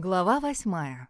Глава восьмая.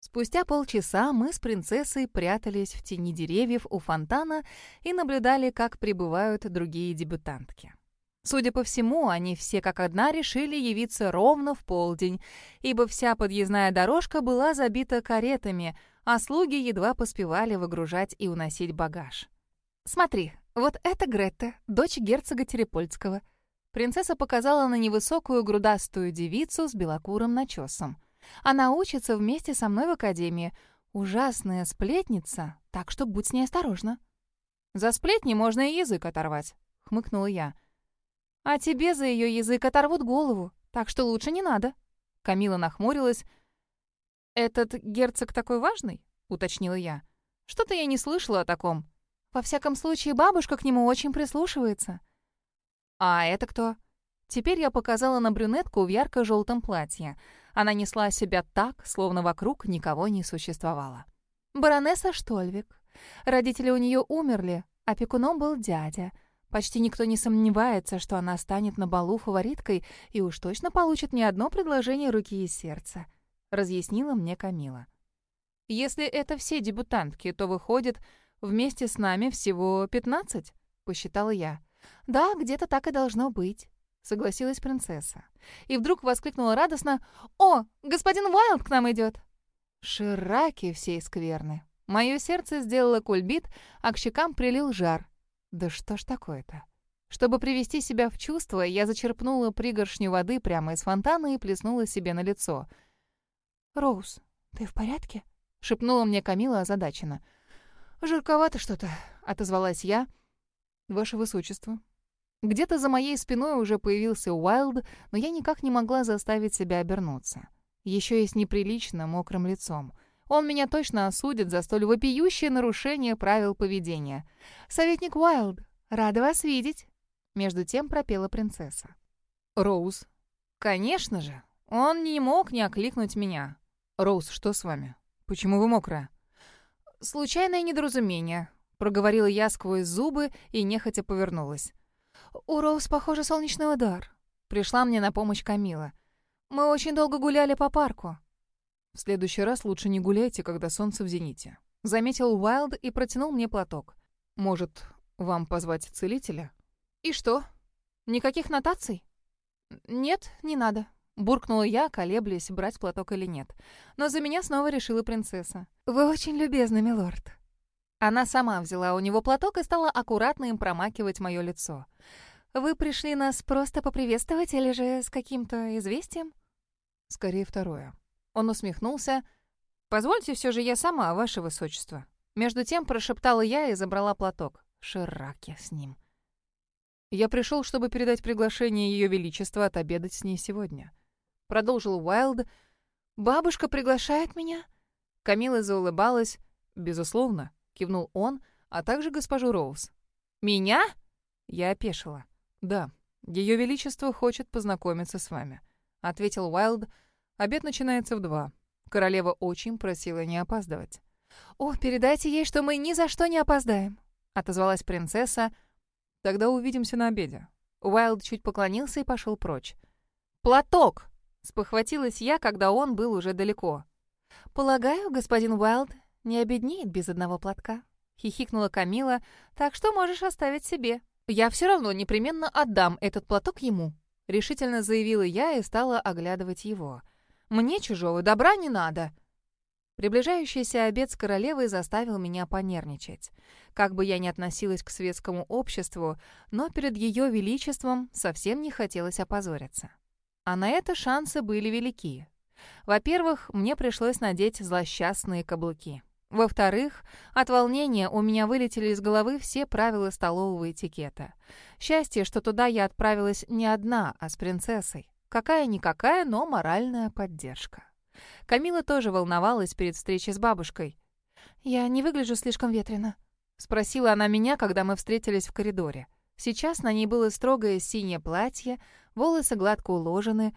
Спустя полчаса мы с принцессой прятались в тени деревьев у фонтана и наблюдали, как прибывают другие дебютантки. Судя по всему, они все как одна решили явиться ровно в полдень, ибо вся подъездная дорожка была забита каретами, а слуги едва поспевали выгружать и уносить багаж. «Смотри, вот это Гретта, дочь герцога Терепольского», Принцесса показала на невысокую грудастую девицу с белокурым начесом. Она учится вместе со мной в академии. Ужасная сплетница, так что будь с ней осторожна. «За сплетни можно и язык оторвать», — хмыкнула я. «А тебе за ее язык оторвут голову, так что лучше не надо». Камила нахмурилась. «Этот герцог такой важный?» — уточнила я. «Что-то я не слышала о таком. Во всяком случае, бабушка к нему очень прислушивается». «А это кто?» Теперь я показала на брюнетку в ярко-желтом платье. Она несла себя так, словно вокруг никого не существовало. Баронесса Штольвик. Родители у нее умерли, опекуном был дядя. Почти никто не сомневается, что она станет на балу фавориткой и уж точно получит не одно предложение руки и сердца, разъяснила мне Камила. Если это все дебютантки, то выходит, вместе с нами всего пятнадцать, посчитала я. «Да, где-то так и должно быть», — согласилась принцесса. И вдруг воскликнула радостно «О, господин Уайлд к нам идет!» Шираки всей скверны. Мое сердце сделало кульбит, а к щекам прилил жар. Да что ж такое-то? Чтобы привести себя в чувство, я зачерпнула пригоршню воды прямо из фонтана и плеснула себе на лицо. «Роуз, ты в порядке?» — шепнула мне Камила озадаченно. «Жарковато что-то», — отозвалась я, — «Ваше Высочество». Где-то за моей спиной уже появился Уайлд, но я никак не могла заставить себя обернуться. Еще и с неприлично мокрым лицом. Он меня точно осудит за столь вопиющее нарушение правил поведения. «Советник Уайлд, рада вас видеть!» Между тем пропела принцесса. «Роуз». «Конечно же! Он не мог не окликнуть меня». «Роуз, что с вами? Почему вы мокрая?» «Случайное недоразумение. Проговорила я сквозь зубы и нехотя повернулась. «У Роуз, похоже, солнечный удар». Пришла мне на помощь Камила. «Мы очень долго гуляли по парку». «В следующий раз лучше не гуляйте, когда солнце в зените», — заметил Уайлд и протянул мне платок. «Может, вам позвать целителя?» «И что? Никаких нотаций?» «Нет, не надо», — буркнула я, колеблясь, брать платок или нет. Но за меня снова решила принцесса. «Вы очень любезны, милорд», она сама взяла у него платок и стала аккуратно им промакивать мое лицо. «Вы пришли нас просто поприветствовать или же с каким-то известием?» «Скорее второе». Он усмехнулся. «Позвольте все же я сама, ваше высочество». Между тем прошептала я и забрала платок. Шираки с ним. «Я пришел, чтобы передать приглашение Ее Величества отобедать с ней сегодня». Продолжил Уайлд. «Бабушка приглашает меня?» Камила заулыбалась. «Безусловно кивнул он, а также госпожу Роуз. «Меня?» Я опешила. «Да, Ее Величество хочет познакомиться с вами», — ответил Уайлд. «Обед начинается в два. Королева очень просила не опаздывать». «О, передайте ей, что мы ни за что не опоздаем», — отозвалась принцесса. «Тогда увидимся на обеде». Уайлд чуть поклонился и пошел прочь. «Платок!» — спохватилась я, когда он был уже далеко. «Полагаю, господин Уайлд не обеднеет без одного платка», — хихикнула Камила, «так что можешь оставить себе». «Я все равно непременно отдам этот платок ему», — решительно заявила я и стала оглядывать его. «Мне чужого добра не надо». Приближающийся обед с королевой заставил меня понервничать. Как бы я ни относилась к светскому обществу, но перед ее величеством совсем не хотелось опозориться. А на это шансы были велики. Во-первых, мне пришлось надеть злосчастные каблуки. Во-вторых, от волнения у меня вылетели из головы все правила столового этикета. Счастье, что туда я отправилась не одна, а с принцессой. Какая-никакая, но моральная поддержка. Камила тоже волновалась перед встречей с бабушкой. «Я не выгляжу слишком ветрено?» — спросила она меня, когда мы встретились в коридоре. Сейчас на ней было строгое синее платье, волосы гладко уложены.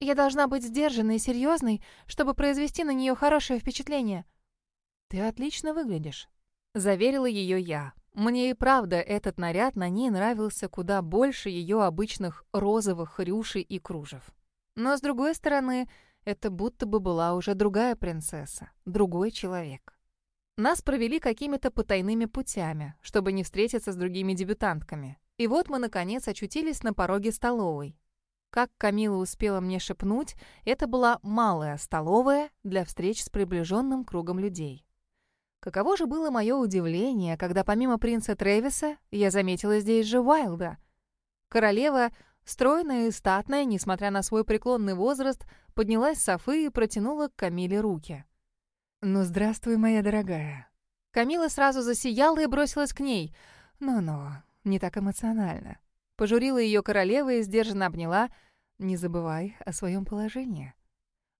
«Я должна быть сдержанной и серьезной, чтобы произвести на нее хорошее впечатление». «Ты отлично выглядишь», — заверила ее я. Мне и правда этот наряд на ней нравился куда больше ее обычных розовых рюшей и кружев. Но, с другой стороны, Это будто бы была уже другая принцесса, другой человек. Нас провели какими-то потайными путями, чтобы не встретиться с другими дебютантками. И вот мы, наконец, очутились на пороге столовой. Как Камила успела мне шепнуть, это была малая столовая для встреч с приближенным кругом людей. Каково же было мое удивление, когда помимо принца Трэвиса я заметила здесь же Уайлда. Королева, стройная и статная, несмотря на свой преклонный возраст, поднялась с софы и протянула к Камиле руки. «Ну, здравствуй, моя дорогая». Камила сразу засияла и бросилась к ней. «Ну-ну, не так эмоционально». Пожурила ее королева и сдержанно обняла. «Не забывай о своем положении».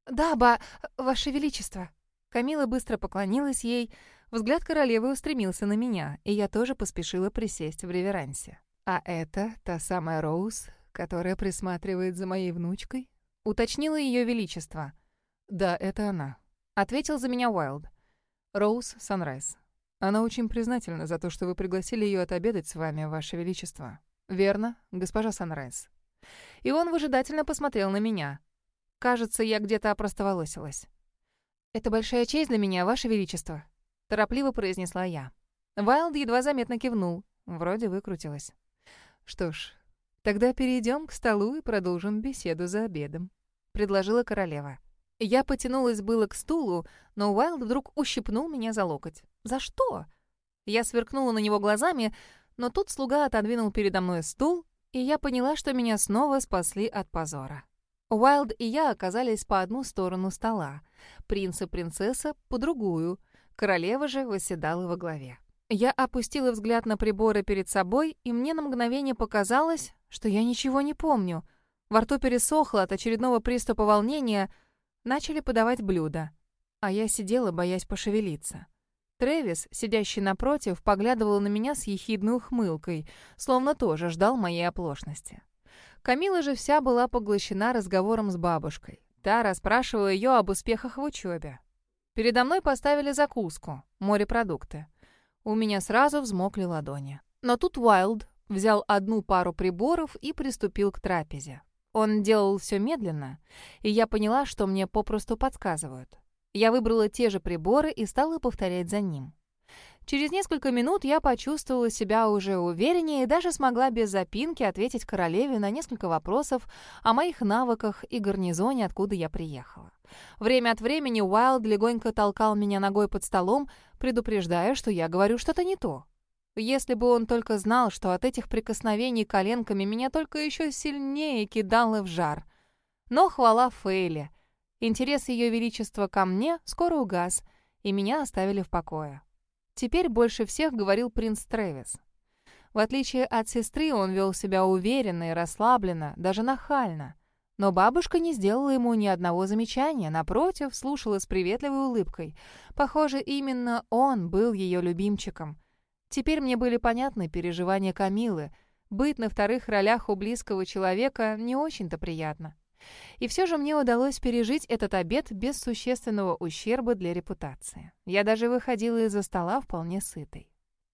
«Да, ба, ваше величество». Камила быстро поклонилась ей, взгляд королевы устремился на меня, и я тоже поспешила присесть в реверансе. «А это та самая Роуз, которая присматривает за моей внучкой?» — уточнила ее величество. «Да, это она», — ответил за меня Уайлд. «Роуз Санрайз. Она очень признательна за то, что вы пригласили ее отобедать с вами, ваше величество». «Верно, госпожа Санрайз». И он выжидательно посмотрел на меня. Кажется, я где-то опростоволосилась. «Это большая честь для меня, Ваше Величество», — торопливо произнесла я. Вайлд едва заметно кивнул. Вроде выкрутилась. «Что ж, тогда перейдем к столу и продолжим беседу за обедом», — предложила королева. Я потянулась было к стулу, но Уайлд вдруг ущипнул меня за локоть. «За что?» Я сверкнула на него глазами, но тут слуга отодвинул передо мной стул, и я поняла, что меня снова спасли от позора. Уайлд и я оказались по одну сторону стола, принц и принцесса — по другую, королева же восседала во главе. Я опустила взгляд на приборы перед собой, и мне на мгновение показалось, что я ничего не помню. Во рту пересохло от очередного приступа волнения, начали подавать блюда, а я сидела, боясь пошевелиться. Трэвис, сидящий напротив, поглядывал на меня с ехидной ухмылкой, словно тоже ждал моей оплошности. Камила же вся была поглощена разговором с бабушкой. Та расспрашивала ее об успехах в учебе. Передо мной поставили закуску, морепродукты. У меня сразу взмокли ладони. Но тут Уайлд взял одну пару приборов и приступил к трапезе. Он делал все медленно, и я поняла, что мне попросту подсказывают. Я выбрала те же приборы и стала повторять за ним. Через несколько минут я почувствовала себя уже увереннее и даже смогла без запинки ответить королеве на несколько вопросов о моих навыках и гарнизоне, откуда я приехала. Время от времени Уайлд легонько толкал меня ногой под столом, предупреждая, что я говорю что-то не то. Если бы он только знал, что от этих прикосновений коленками меня только еще сильнее кидало в жар. Но хвала Фейле. Интерес Ее Величества ко мне скоро угас, и меня оставили в покое. Теперь больше всех говорил принц Трэвис. В отличие от сестры, он вел себя уверенно и расслабленно, даже нахально. Но бабушка не сделала ему ни одного замечания, напротив, слушала с приветливой улыбкой. Похоже, именно он был ее любимчиком. Теперь мне были понятны переживания Камилы. Быть на вторых ролях у близкого человека не очень-то приятно. И все же мне удалось пережить этот обед без существенного ущерба для репутации. Я даже выходила из-за стола вполне сытой.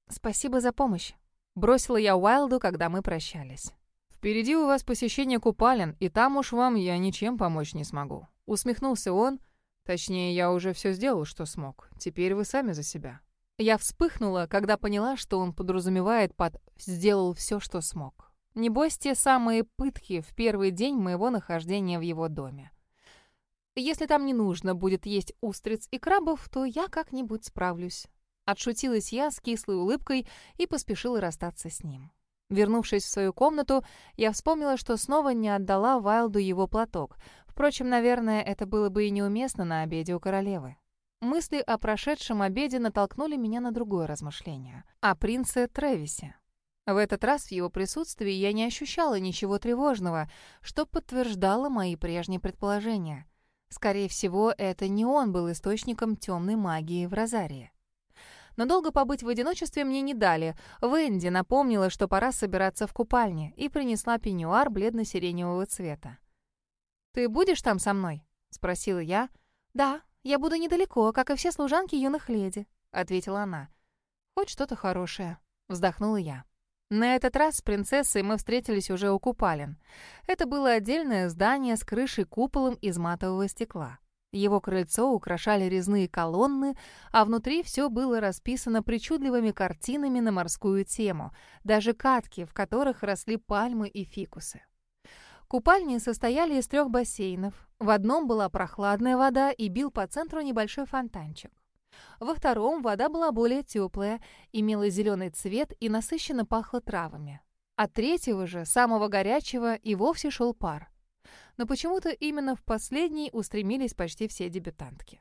«Спасибо за помощь», — бросила я Уайлду, когда мы прощались. «Впереди у вас посещение купалин, и там уж вам я ничем помочь не смогу». Усмехнулся он. Точнее, я уже все сделал, что смог. Теперь вы сами за себя. Я вспыхнула, когда поняла, что он подразумевает под «сделал все, что смог». Небось, те самые пытки в первый день моего нахождения в его доме. Если там не нужно будет есть устриц и крабов, то я как-нибудь справлюсь. Отшутилась я с кислой улыбкой и поспешила расстаться с ним. Вернувшись в свою комнату, я вспомнила, что снова не отдала Вайлду его платок. Впрочем, наверное, это было бы и неуместно на обеде у королевы. Мысли о прошедшем обеде натолкнули меня на другое размышление. О принце Тревисе. В этот раз в его присутствии я не ощущала ничего тревожного, что подтверждало мои прежние предположения. Скорее всего, это не он был источником темной магии в Розарии. Но долго побыть в одиночестве мне не дали. Венди напомнила, что пора собираться в купальне, и принесла пеньюар бледно-сиреневого цвета. «Ты будешь там со мной?» — спросила я. «Да, я буду недалеко, как и все служанки юных леди», — ответила она. «Хоть что-то хорошее», — вздохнула я. На этот раз с принцессой мы встретились уже у купалин. Это было отдельное здание с крышей-куполом из матового стекла. Его крыльцо украшали резные колонны, а внутри все было расписано причудливыми картинами на морскую тему, даже катки, в которых росли пальмы и фикусы. Купальни состояли из трех бассейнов. В одном была прохладная вода и бил по центру небольшой фонтанчик. Во втором вода была более теплая, имела зеленый цвет и насыщенно пахла травами. От третьего же, самого горячего, и вовсе шел пар. Но почему-то именно в последний устремились почти все дебютантки.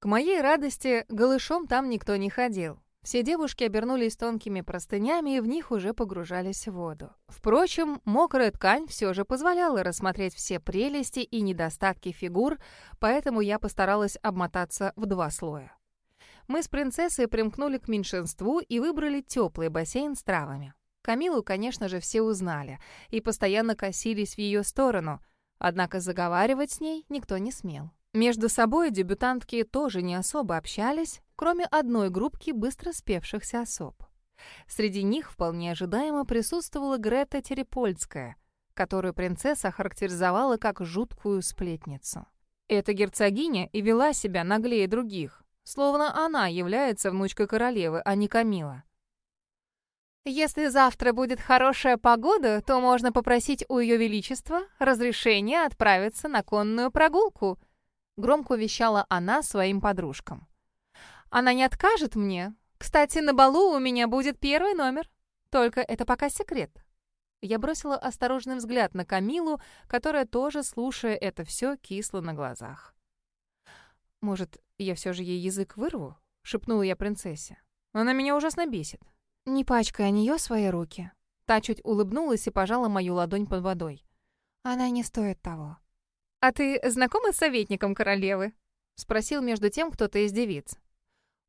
К моей радости, голышом там никто не ходил. Все девушки обернулись тонкими простынями и в них уже погружались в воду. Впрочем, мокрая ткань все же позволяла рассмотреть все прелести и недостатки фигур, поэтому я постаралась обмотаться в два слоя. Мы с принцессой примкнули к меньшинству и выбрали теплый бассейн с травами. Камилу, конечно же, все узнали и постоянно косились в ее сторону, однако заговаривать с ней никто не смел. Между собой дебютантки тоже не особо общались, кроме одной группки быстро спевшихся особ. Среди них вполне ожидаемо присутствовала Грета Терепольская, которую принцесса характеризовала как жуткую сплетницу. Эта герцогиня и вела себя наглее других, Словно она является внучкой королевы, а не Камила. «Если завтра будет хорошая погода, то можно попросить у Ее Величества разрешения отправиться на конную прогулку», громко вещала она своим подружкам. «Она не откажет мне. Кстати, на балу у меня будет первый номер. Только это пока секрет». Я бросила осторожный взгляд на Камилу, которая тоже, слушая это все, кисла на глазах. «Может, я все же ей язык вырву?» — шепнула я принцессе. «Она меня ужасно бесит». «Не пачкай о нее свои руки». Та чуть улыбнулась и пожала мою ладонь под водой. «Она не стоит того». «А ты знакома с советником королевы?» — спросил между тем кто-то из девиц.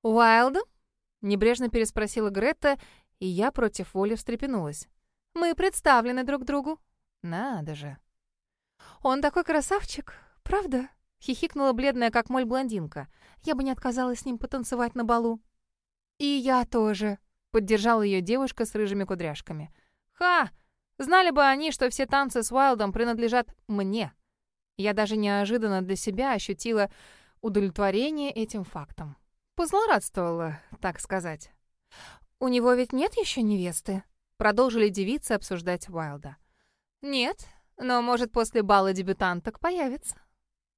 «Уайлдом?» — небрежно переспросила Гретта, и я против воли встрепенулась. «Мы представлены друг другу». «Надо же». «Он такой красавчик, правда?» Хихикнула бледная, как моль, блондинка. Я бы не отказалась с ним потанцевать на балу. «И я тоже», — поддержала ее девушка с рыжими кудряшками. «Ха! Знали бы они, что все танцы с Уайлдом принадлежат мне». Я даже неожиданно для себя ощутила удовлетворение этим фактом. Позлорадствовала, так сказать. «У него ведь нет еще невесты?» Продолжили девицы обсуждать Уайлда. «Нет, но, может, после бала дебютанток появится».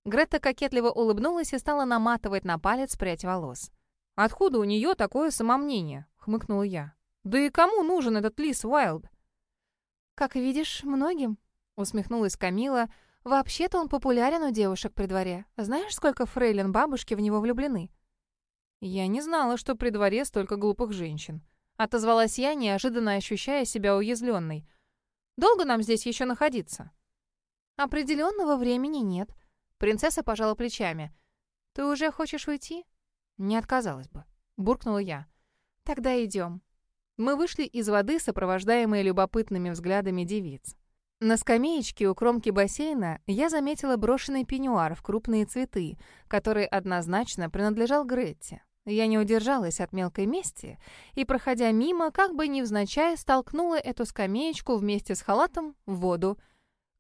Грета кокетливо улыбнулась и стала наматывать на палец прядь волос. «Откуда у нее такое самомнение?» — хмыкнула я. «Да и кому нужен этот лис Уайлд?» «Как видишь, многим», — усмехнулась Камила. «Вообще-то он популярен у девушек при дворе. Знаешь, сколько фрейлин бабушки в него влюблены?» «Я не знала, что при дворе столько глупых женщин», — отозвалась я, неожиданно ощущая себя уязвленной. «Долго нам здесь еще находиться?» «Определенного времени нет», Принцесса пожала плечами. «Ты уже хочешь уйти?» «Не отказалась бы», — буркнула я. «Тогда идем». Мы вышли из воды, сопровождаемые любопытными взглядами девиц. На скамеечке у кромки бассейна я заметила брошенный пеньюар в крупные цветы, который однозначно принадлежал Гретте. Я не удержалась от мелкой мести и, проходя мимо, как бы невзначай, столкнула эту скамеечку вместе с халатом в воду —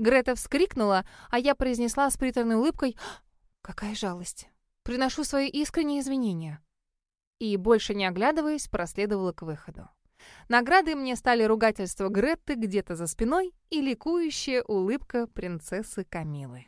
Грета вскрикнула, а я произнесла с приторной улыбкой «Какая жалость! Приношу свои искренние извинения!» И, больше не оглядываясь, проследовала к выходу. Наградой мне стали ругательства Гретты где-то за спиной и ликующая улыбка принцессы Камилы.